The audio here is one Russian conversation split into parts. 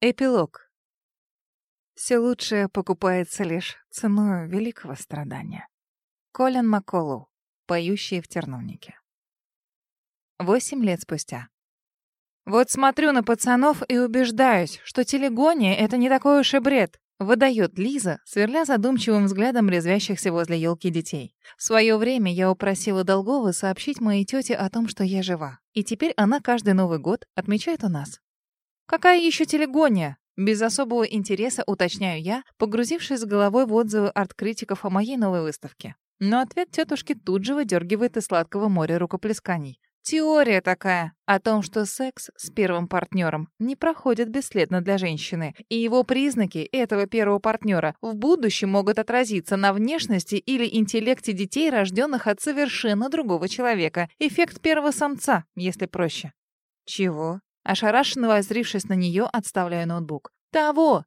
Эпилог. Все лучшее покупается лишь ценой великого страдания. Колин Макколлоу, поющий в терновнике. Восемь лет спустя. Вот смотрю на пацанов и убеждаюсь, что телегония — это не такой уж и бред. Выдает Лиза, сверля задумчивым взглядом резвящихся возле елки детей. В свое время я упросила Долгова сообщить моей тете о том, что я жива. И теперь она каждый Новый год отмечает у нас. Какая еще телегония? Без особого интереса уточняю я, погрузившись головой в отзывы арт-критиков о моей новой выставке. Но ответ тетушки тут же выдергивает из сладкого моря рукоплесканий. Теория такая о том, что секс с первым партнером не проходит бесследно для женщины, и его признаки этого первого партнера в будущем могут отразиться на внешности или интеллекте детей, рожденных от совершенно другого человека. Эффект первого самца, если проще. Чего? Ошарашенно возрившись на нее, отставляю ноутбук. «Того!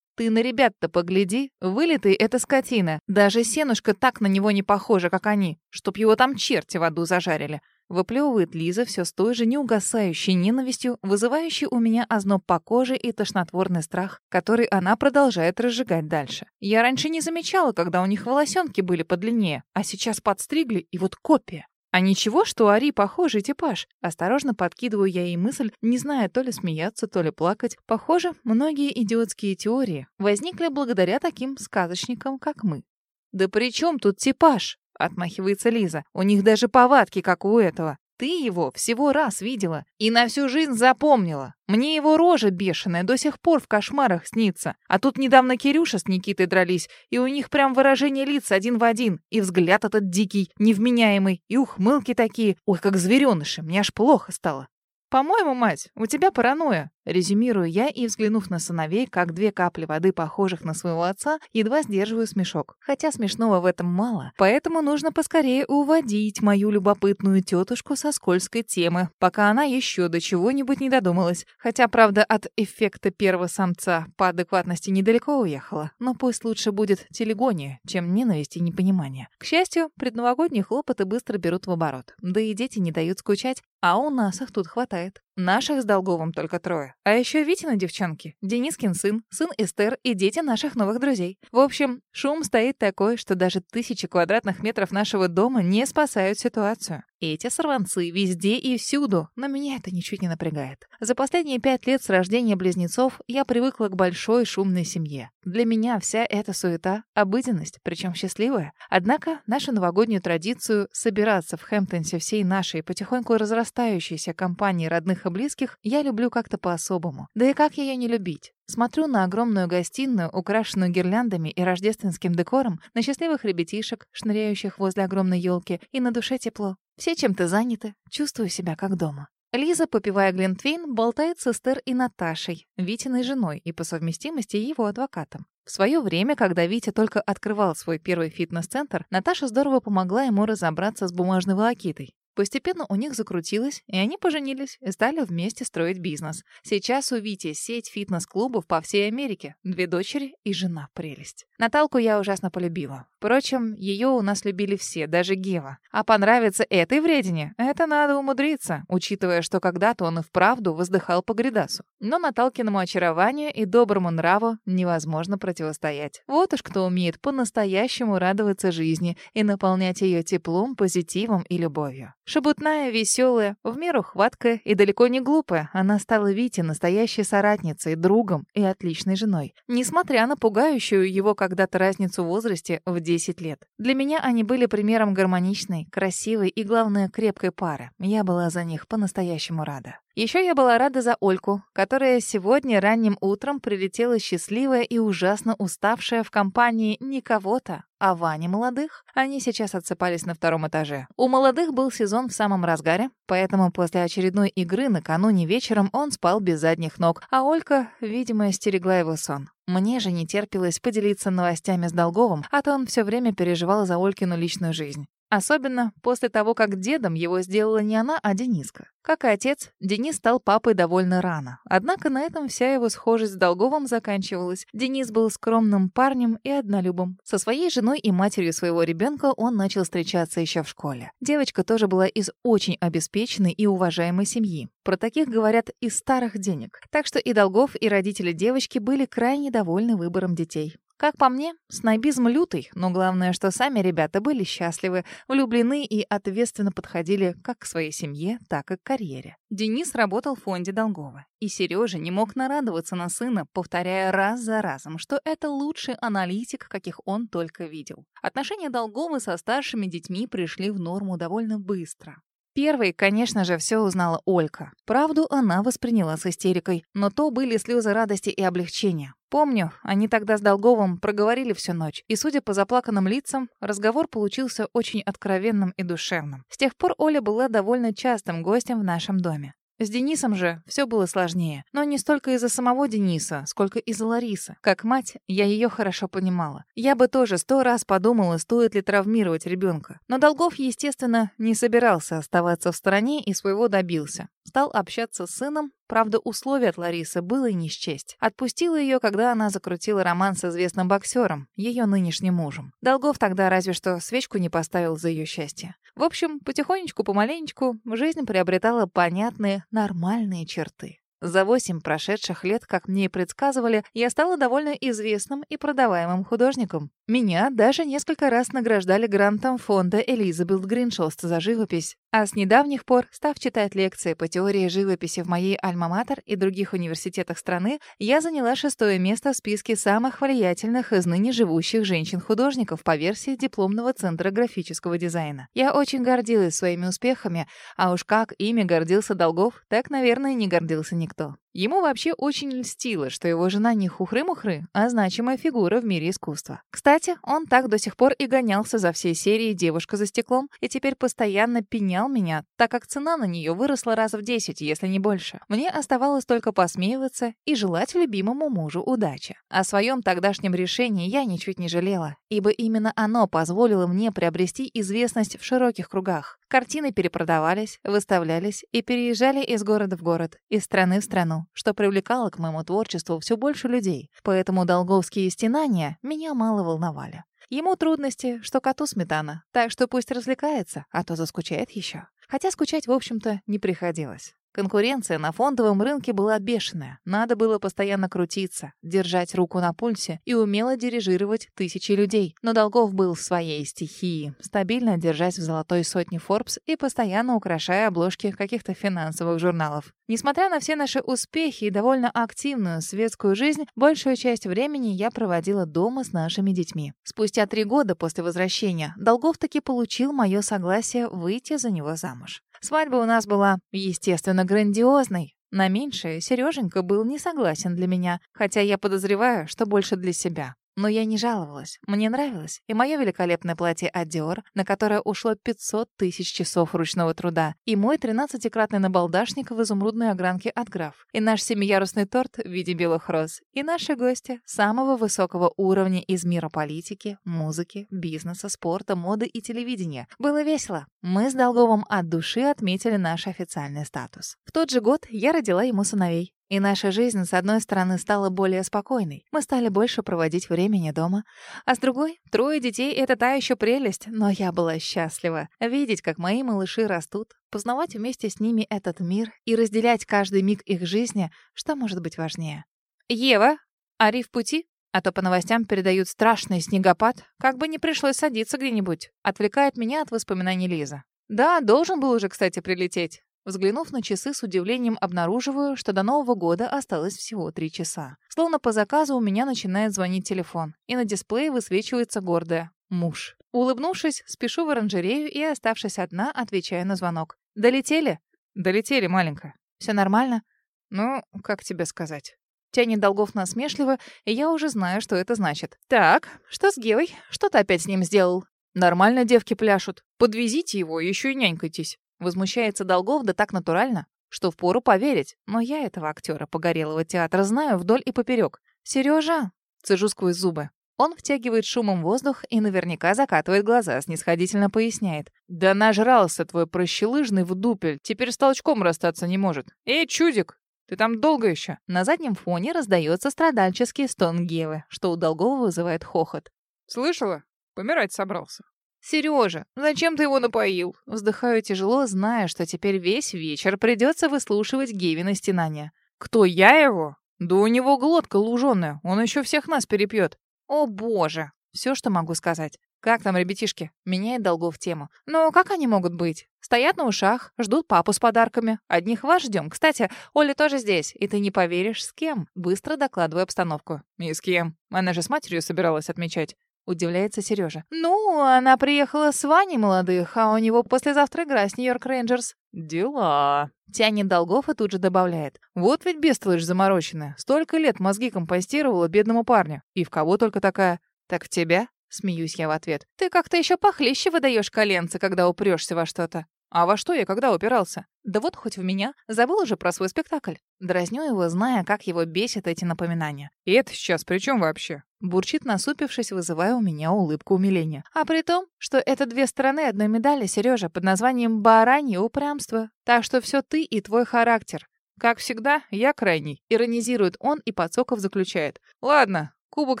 Ты на ребят-то погляди, вылитый это скотина. Даже Сенушка так на него не похожа, как они, чтоб его там черти в аду зажарили». Выплевывает Лиза все с той же неугасающей ненавистью, вызывающей у меня озноб по коже и тошнотворный страх, который она продолжает разжигать дальше. Я раньше не замечала, когда у них волосенки были подлиннее, а сейчас подстригли, и вот копия. А ничего, что Ари похожий типаж. Осторожно подкидываю я ей мысль, не зная то ли смеяться, то ли плакать. Похоже, многие идиотские теории возникли благодаря таким сказочникам, как мы. «Да при чем тут типаж?» — отмахивается Лиза. «У них даже повадки, как у этого. Ты его всего раз видела и на всю жизнь запомнила. Мне его рожа бешеная до сих пор в кошмарах снится. А тут недавно Кирюша с Никитой дрались, и у них прям выражение лиц один в один. И взгляд этот дикий, невменяемый, и ухмылки такие. Ой, как звереныши, мне аж плохо стало. «По-моему, мать, у тебя паранойя», — резюмирую я и, взглянув на сыновей, как две капли воды, похожих на своего отца, едва сдерживаю смешок. Хотя смешного в этом мало, поэтому нужно поскорее уводить мою любопытную тетушку со скользкой темы, пока она еще до чего-нибудь не додумалась. Хотя, правда, от эффекта первого самца по адекватности недалеко уехала. Но пусть лучше будет телегония, чем ненависть и непонимание. К счастью, предновогодние хлопоты быстро берут в оборот. Да и дети не дают скучать, а у нас их тут хватает. Наших с Долговым только трое. А еще Витина девчонки, Денискин сын, сын Эстер и дети наших новых друзей. В общем, шум стоит такой, что даже тысячи квадратных метров нашего дома не спасают ситуацию. Эти сорванцы везде и всюду, но меня это ничуть не напрягает. За последние пять лет с рождения близнецов я привыкла к большой шумной семье. Для меня вся эта суета — обыденность, причем счастливая. Однако нашу новогоднюю традицию собираться в Хэмптонсе всей нашей потихоньку разрастающейся компании родных и близких я люблю как-то по-особому. Да и как ее не любить? Смотрю на огромную гостиную, украшенную гирляндами и рождественским декором, на счастливых ребятишек, шныряющих возле огромной елки, и на душе тепло. Все чем-то заняты, чувствую себя как дома. Лиза, попивая Глинтвейн, болтает с Эстер и Наташей, Витиной женой и по совместимости его адвокатом. В свое время, когда Витя только открывал свой первый фитнес-центр, Наташа здорово помогла ему разобраться с бумажной волокитой. Постепенно у них закрутилось, и они поженились и стали вместе строить бизнес. Сейчас у Вити сеть фитнес-клубов по всей Америке, две дочери и жена прелесть. Наталку я ужасно полюбила. Впрочем, ее у нас любили все, даже Гева. А понравится этой вредине, это надо умудриться, учитывая, что когда-то он и вправду воздыхал по гридасу. Но Наталкиному очарованию и доброму нраву невозможно противостоять. Вот уж кто умеет по-настоящему радоваться жизни и наполнять ее теплом, позитивом и любовью. Шебутная, веселая, в меру хваткая и далеко не глупая, она стала Вите настоящей соратницей, другом и отличной женой. Несмотря на пугающую его когда-то разницу в возрасте в 10 лет. Для меня они были примером гармоничной, красивой и, главное, крепкой пары. Я была за них по-настоящему рада. Еще я была рада за Ольку, которая сегодня ранним утром прилетела счастливая и ужасно уставшая в компании не кого-то, а Вани молодых. Они сейчас отсыпались на втором этаже. У молодых был сезон в самом разгаре, поэтому после очередной игры накануне вечером он спал без задних ног, а Олька, видимо, стерегла его сон. Мне же не терпелось поделиться новостями с Долговым, а то он все время переживал за Олькину личную жизнь. Особенно после того, как дедом его сделала не она, а Дениска. Как и отец, Денис стал папой довольно рано. Однако на этом вся его схожесть с Долговым заканчивалась. Денис был скромным парнем и однолюбом. Со своей женой и матерью своего ребенка он начал встречаться еще в школе. Девочка тоже была из очень обеспеченной и уважаемой семьи. Про таких говорят из старых денег. Так что и Долгов, и родители девочки были крайне довольны выбором детей. Как по мне, снобизм лютый, но главное, что сами ребята были счастливы, влюблены и ответственно подходили как к своей семье, так и к карьере. Денис работал в фонде Долгова, и Сережа не мог нарадоваться на сына, повторяя раз за разом, что это лучший аналитик, каких он только видел. Отношения Долгова со старшими детьми пришли в норму довольно быстро. Первой, конечно же, все узнала Олька. Правду она восприняла с истерикой, но то были слезы радости и облегчения. Помню, они тогда с Долговым проговорили всю ночь, и, судя по заплаканным лицам, разговор получился очень откровенным и душевным. С тех пор Оля была довольно частым гостем в нашем доме. С Денисом же все было сложнее. Но не столько из-за самого Дениса, сколько из-за Ларисы. Как мать, я ее хорошо понимала. Я бы тоже сто раз подумала, стоит ли травмировать ребенка. Но Долгов, естественно, не собирался оставаться в стороне и своего добился. Стал общаться с сыном, правда, условия от Ларисы было не счесть. Отпустила ее, когда она закрутила роман с известным боксером, ее нынешним мужем. Долгов тогда разве что свечку не поставил за ее счастье. В общем, потихонечку, помаленечку, жизнь приобретала понятные, нормальные черты. За восемь прошедших лет, как мне и предсказывали, я стала довольно известным и продаваемым художником. Меня даже несколько раз награждали грантом фонда Элизабет Гриншост за живопись. А с недавних пор, став читать лекции по теории живописи в моей Альма-Матер и других университетах страны, я заняла шестое место в списке самых влиятельных из ныне живущих женщин-художников по версии дипломного центра графического дизайна. Я очень гордилась своими успехами, а уж как ими гордился Долгов, так, наверное, не гордился никто. Ему вообще очень льстило, что его жена не хухры-мухры, а значимая фигура в мире искусства. Кстати, он так до сих пор и гонялся за всей серией «Девушка за стеклом» и теперь постоянно пенял меня, так как цена на нее выросла раза в 10, если не больше. Мне оставалось только посмеиваться и желать любимому мужу удачи. О своем тогдашнем решении я ничуть не жалела, ибо именно оно позволило мне приобрести известность в широких кругах. Картины перепродавались, выставлялись и переезжали из города в город, из страны в страну, что привлекало к моему творчеству все больше людей. Поэтому долговские стенания меня мало волновали. Ему трудности, что коту сметана, так что пусть развлекается, а то заскучает еще. Хотя скучать, в общем-то, не приходилось. Конкуренция на фондовом рынке была бешеная. Надо было постоянно крутиться, держать руку на пульсе и умело дирижировать тысячи людей. Но Долгов был в своей стихии, стабильно держась в золотой сотне Forbes и постоянно украшая обложки каких-то финансовых журналов. Несмотря на все наши успехи и довольно активную светскую жизнь, большую часть времени я проводила дома с нашими детьми. Спустя три года после возвращения Долгов таки получил мое согласие выйти за него замуж. Свадьба у нас была, естественно, грандиозной. На меньшее Сереженька был не согласен для меня, хотя я подозреваю, что больше для себя. Но я не жаловалась. Мне нравилось. И мое великолепное платье Dior, на которое ушло 500 тысяч часов ручного труда, и мой 13-кратный набалдашник в изумрудной огранке от Граф, и наш семиярусный торт в виде белых роз, и наши гости самого высокого уровня из мира политики, музыки, бизнеса, спорта, моды и телевидения. Было весело. Мы с Долговым от души отметили наш официальный статус. В тот же год я родила ему сыновей. И наша жизнь, с одной стороны, стала более спокойной. Мы стали больше проводить времени дома. А с другой, трое детей — это та еще прелесть. Но я была счастлива. Видеть, как мои малыши растут, познавать вместе с ними этот мир и разделять каждый миг их жизни, что может быть важнее. «Ева, Ари в пути?» А то по новостям передают страшный снегопад. Как бы не пришлось садиться где-нибудь. Отвлекает меня от воспоминаний Лиза. Да, должен был уже, кстати, прилететь. Взглянув на часы, с удивлением обнаруживаю, что до Нового года осталось всего три часа. Словно по заказу у меня начинает звонить телефон, и на дисплее высвечивается гордое «Муж». Улыбнувшись, спешу в оранжерею и, оставшись одна, отвечаю на звонок. «Долетели?» «Долетели, маленькая». «Все нормально?» «Ну, как тебе сказать?» Тянет Долгов насмешливо, и я уже знаю, что это значит. «Так, что с Гевой? Что ты опять с ним сделал?» «Нормально девки пляшут. Подвезите его, еще и нянькайтесь». Возмущается Долгов да так натурально, что впору поверить. Но я этого актера погорелого театра знаю вдоль и поперек. Сережа, цежу сквозь зубы. Он втягивает шумом воздух и наверняка закатывает глаза, снисходительно поясняет. «Да нажрался твой прощелыжный в дупель, теперь с толчком расстаться не может. Эй, чудик, ты там долго еще?» На заднем фоне раздается страдальческий стон Гевы, что у Долгова вызывает хохот. «Слышала? Помирать собрался». «Сережа, зачем ты его напоил?» Вздыхаю тяжело, зная, что теперь весь вечер придется выслушивать Гевина стенания. «Кто, я его? Да у него глотка луженая, он еще всех нас перепьет». «О боже!» Все, что могу сказать. «Как там ребятишки?» Меняет долгов тему. «Ну, как они могут быть? Стоят на ушах, ждут папу с подарками. Одних вас ждем. Кстати, Оля тоже здесь. И ты не поверишь, с кем?» Быстро докладываю обстановку. «И с кем? Она же с матерью собиралась отмечать». Удивляется Сережа. «Ну, она приехала с Ваней молодых, а у него послезавтра игра с Нью-Йорк Рейнджерс». «Дела». Тянет долгов и тут же добавляет. «Вот ведь бестолочь замороченная. Столько лет мозги компостировала бедному парню. И в кого только такая? Так в тебя?» Смеюсь я в ответ. «Ты как-то еще похлеще выдаешь коленца, когда упрешься во что-то». «А во что я когда упирался?» «Да вот хоть в меня. Забыл уже про свой спектакль». Дразню его, зная, как его бесят эти напоминания. «И это сейчас при чем вообще?» Бурчит, насупившись, вызывая у меня улыбку умиления. А при том, что это две стороны одной медали, Сережа, под названием «баранье упрямство». Так что все ты и твой характер. Как всегда, я крайний. Иронизирует он и подсоков заключает. Ладно, кубок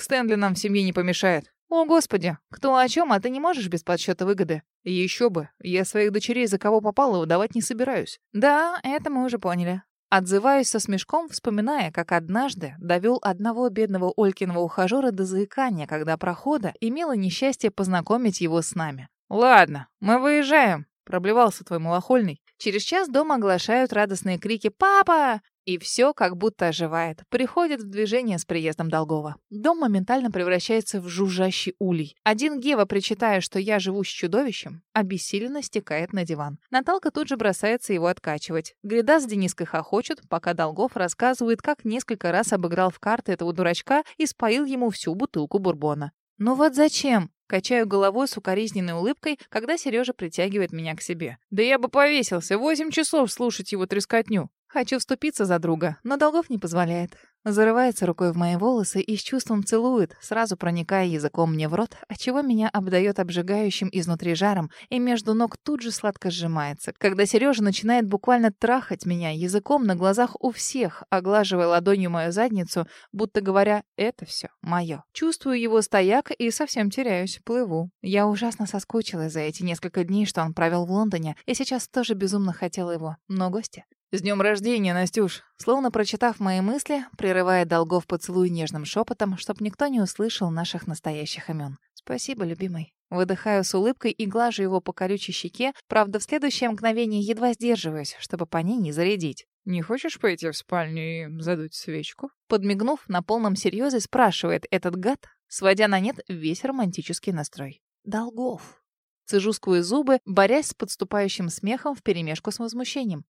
Стэнли нам в семье не помешает. «О, Господи, кто о чем, а ты не можешь без подсчета выгоды?» «Еще бы, я своих дочерей за кого попало выдавать не собираюсь». «Да, это мы уже поняли». Отзываюсь со смешком, вспоминая, как однажды довел одного бедного Олькиного ухажера до заикания, когда прохода имела несчастье познакомить его с нами. «Ладно, мы выезжаем», — проблевался твой малохольный. Через час дом оглашают радостные крики «Папа!» И все как будто оживает, приходит в движение с приездом Долгова. Дом моментально превращается в жужжащий улей. Один Гева, причитая, что я живу с чудовищем, обессиленно стекает на диван. Наталка тут же бросается его откачивать. Гряда с Дениской хохочет, пока Долгов рассказывает, как несколько раз обыграл в карты этого дурачка и споил ему всю бутылку бурбона. «Ну вот зачем?» Качаю головой с укоризненной улыбкой, когда Сережа притягивает меня к себе. «Да я бы повесился. Восемь часов слушать его трескотню». Хочу вступиться за друга, но долгов не позволяет. Зарывается рукой в мои волосы и с чувством целует, сразу проникая языком мне в рот, отчего меня обдает обжигающим изнутри жаром, и между ног тут же сладко сжимается, когда Сережа начинает буквально трахать меня языком на глазах у всех, оглаживая ладонью мою задницу, будто говоря «это все мое». Чувствую его стояк и совсем теряюсь, плыву. Я ужасно соскучилась за эти несколько дней, что он провел в Лондоне, и сейчас тоже безумно хотела его, но гости «С днем рождения, Настюш!» Словно прочитав мои мысли, прерывая долгов поцелуй нежным шепотом, чтоб никто не услышал наших настоящих имен. «Спасибо, любимый». Выдыхаю с улыбкой и глажу его по колючей щеке, правда, в следующее мгновение едва сдерживаюсь, чтобы по ней не зарядить. «Не хочешь пойти в спальню и задуть свечку?» Подмигнув, на полном серьезе спрашивает этот гад, сводя на нет весь романтический настрой. «Долгов». Цежу сквозь зубы, борясь с подступающим смехом вперемешку с возмущением.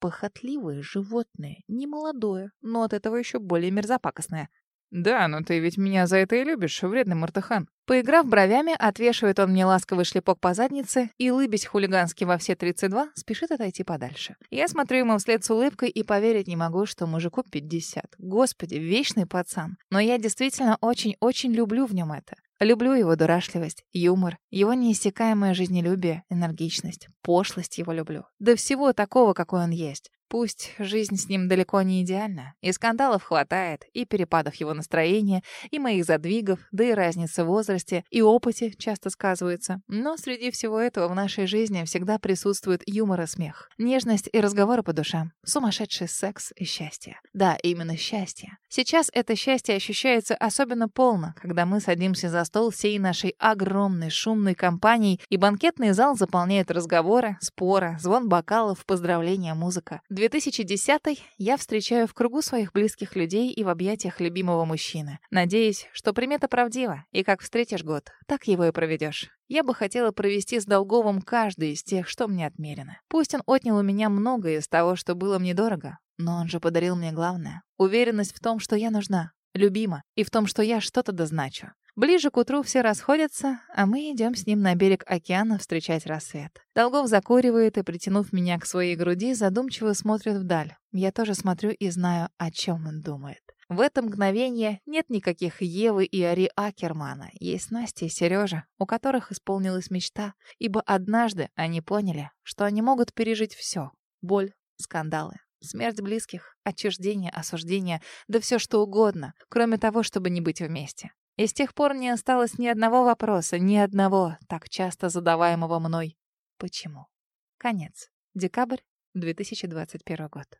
«Ты Похотливое животное, не молодое, но от этого еще более мерзопакостное. «Да, но ты ведь меня за это и любишь, вредный Мартыхан». Поиграв бровями, отвешивает он мне ласковый шлепок по заднице и, лыбясь хулигански во все 32, спешит отойти подальше. Я смотрю ему вслед с улыбкой и поверить не могу, что мужику 50. Господи, вечный пацан. Но я действительно очень-очень люблю в нем это. Люблю его дурашливость, юмор, его неиссякаемое жизнелюбие, энергичность, пошлость его люблю. Да всего такого, какой он есть. Пусть жизнь с ним далеко не идеальна, и скандалов хватает, и перепадов его настроения, и моих задвигов, да и разница в возрасте и опыте часто сказывается. Но среди всего этого в нашей жизни всегда присутствует юмор и смех, нежность и разговоры по душам, сумасшедший секс и счастье. Да, именно счастье. Сейчас это счастье ощущается особенно полно, когда мы садимся за стол всей нашей огромной шумной компанией, и банкетный зал заполняет разговоры, споры, звон бокалов, поздравления, музыка. 2010 я встречаю в кругу своих близких людей и в объятиях любимого мужчины. Надеюсь, что примета правдива, и как встретишь год, так его и проведешь. Я бы хотела провести с Долговым каждый из тех, что мне отмерено. Пусть он отнял у меня многое из того, что было мне дорого, но он же подарил мне главное — уверенность в том, что я нужна, любима, и в том, что я что-то дозначу. Ближе к утру все расходятся, а мы идем с ним на берег океана встречать рассвет. Долгов закуривает и, притянув меня к своей груди, задумчиво смотрит вдаль. Я тоже смотрю и знаю, о чем он думает. В это мгновение нет никаких Евы и Ари Акермана. Есть Настя и Сережа, у которых исполнилась мечта, ибо однажды они поняли, что они могут пережить все. Боль, скандалы, смерть близких, отчуждение, осуждение, да все что угодно, кроме того, чтобы не быть вместе. И с тех пор не осталось ни одного вопроса, ни одного, так часто задаваемого мной. Почему? Конец. Декабрь 2021 год.